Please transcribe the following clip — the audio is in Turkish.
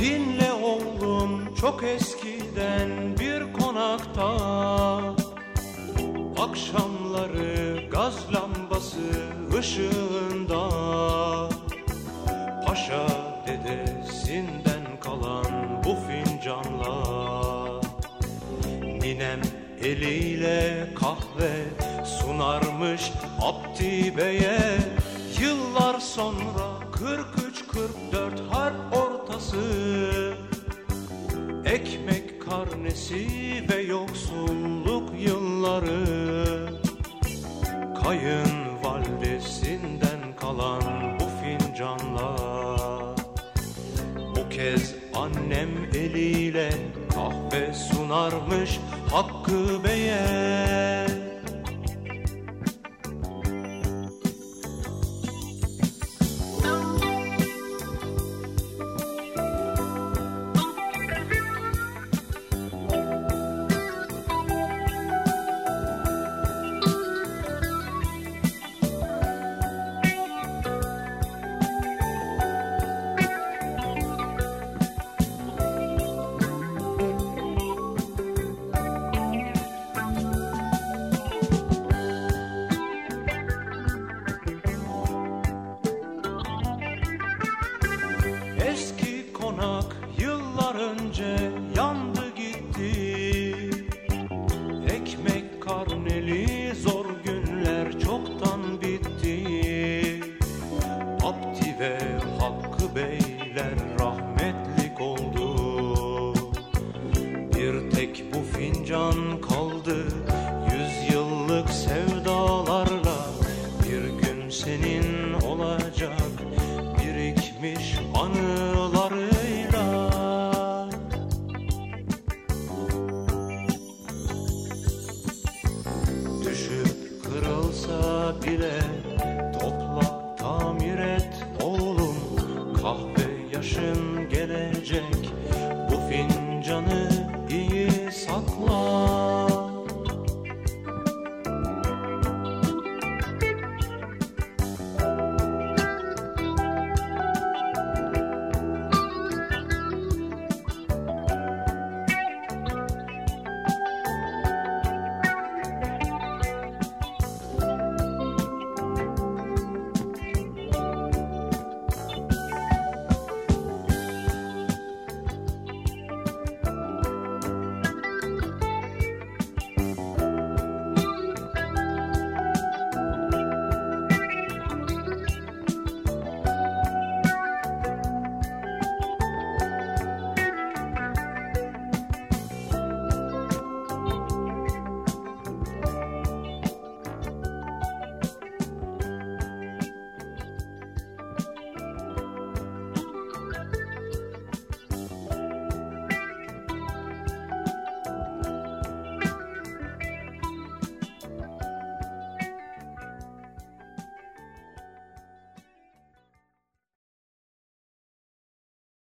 Dinle oğlum çok eskiden bir konakta. Akşamları gaz lambası ışığında. Paşa dedesinden kalan bu fincanla. Ninem eliyle kahve sunarmış Abdi Bey'e. Yıllar sonra 43-44 harp ortası Ekmek karnesi ve yoksulluk yılları Kayınvalidesinden kalan bu fincanla Bu kez annem eliyle kahve sunarmış Hakkı Bey'e yıllar önce yandı gitti. Ekmek karneli zor günler çoktan bitti. Abdi ve Hakkı beyler rahmetlik oldu. Bir tek bu fincan kaldı